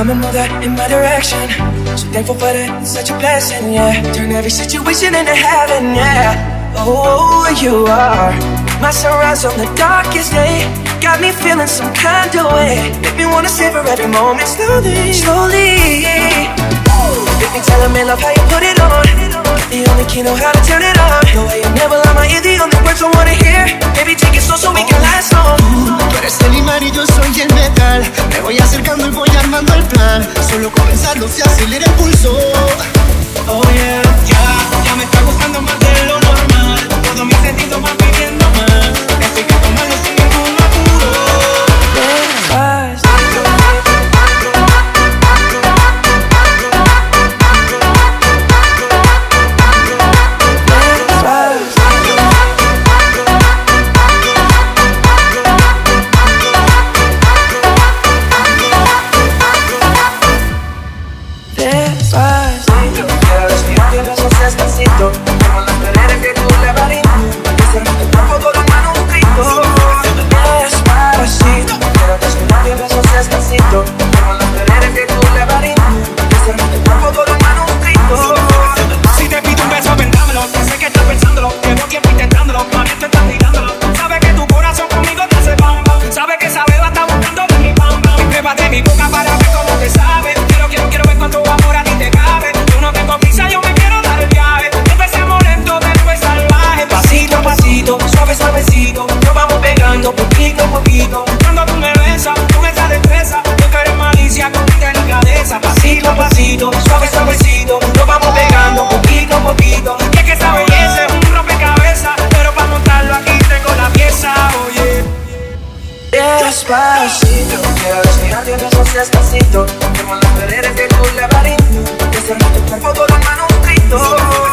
Come and move that in my direction. So thankful for that, it's such a blessing, yeah. Turn every situation into heaven, yeah. Oh, you are my sunrise on the darkest day. Got me feeling some kind of way. Make me wanna savor every moment slowly, slowly. Make me tell me love how you put it on. The only key know how to turn it on. The way you never lie my ear, the only words I wanna hear. Baby, take it slow so we can last long. El plan. Solo comenzarlo se acelera el pulso. Oh yeah, ya, ya me está gustando más de lo normal. Todos mis sentidos van pidiendo más. Estoy que tomarlo sin poquito a poquito Cuando tú me besas, con esa destreza. Yo quiero malicia con delicadeza. Pasito a pasito, suave suavecito Nos vamos pegando poquito poquito Y es que esa belleza es un rompecabezas. Pero para montarlo aquí tengo la pieza, oye. Despacito, quiero respirar y besos despacito Como las paredes de tu laberinto Desde tu cuerpo todo el manuscrito Despacito, quiero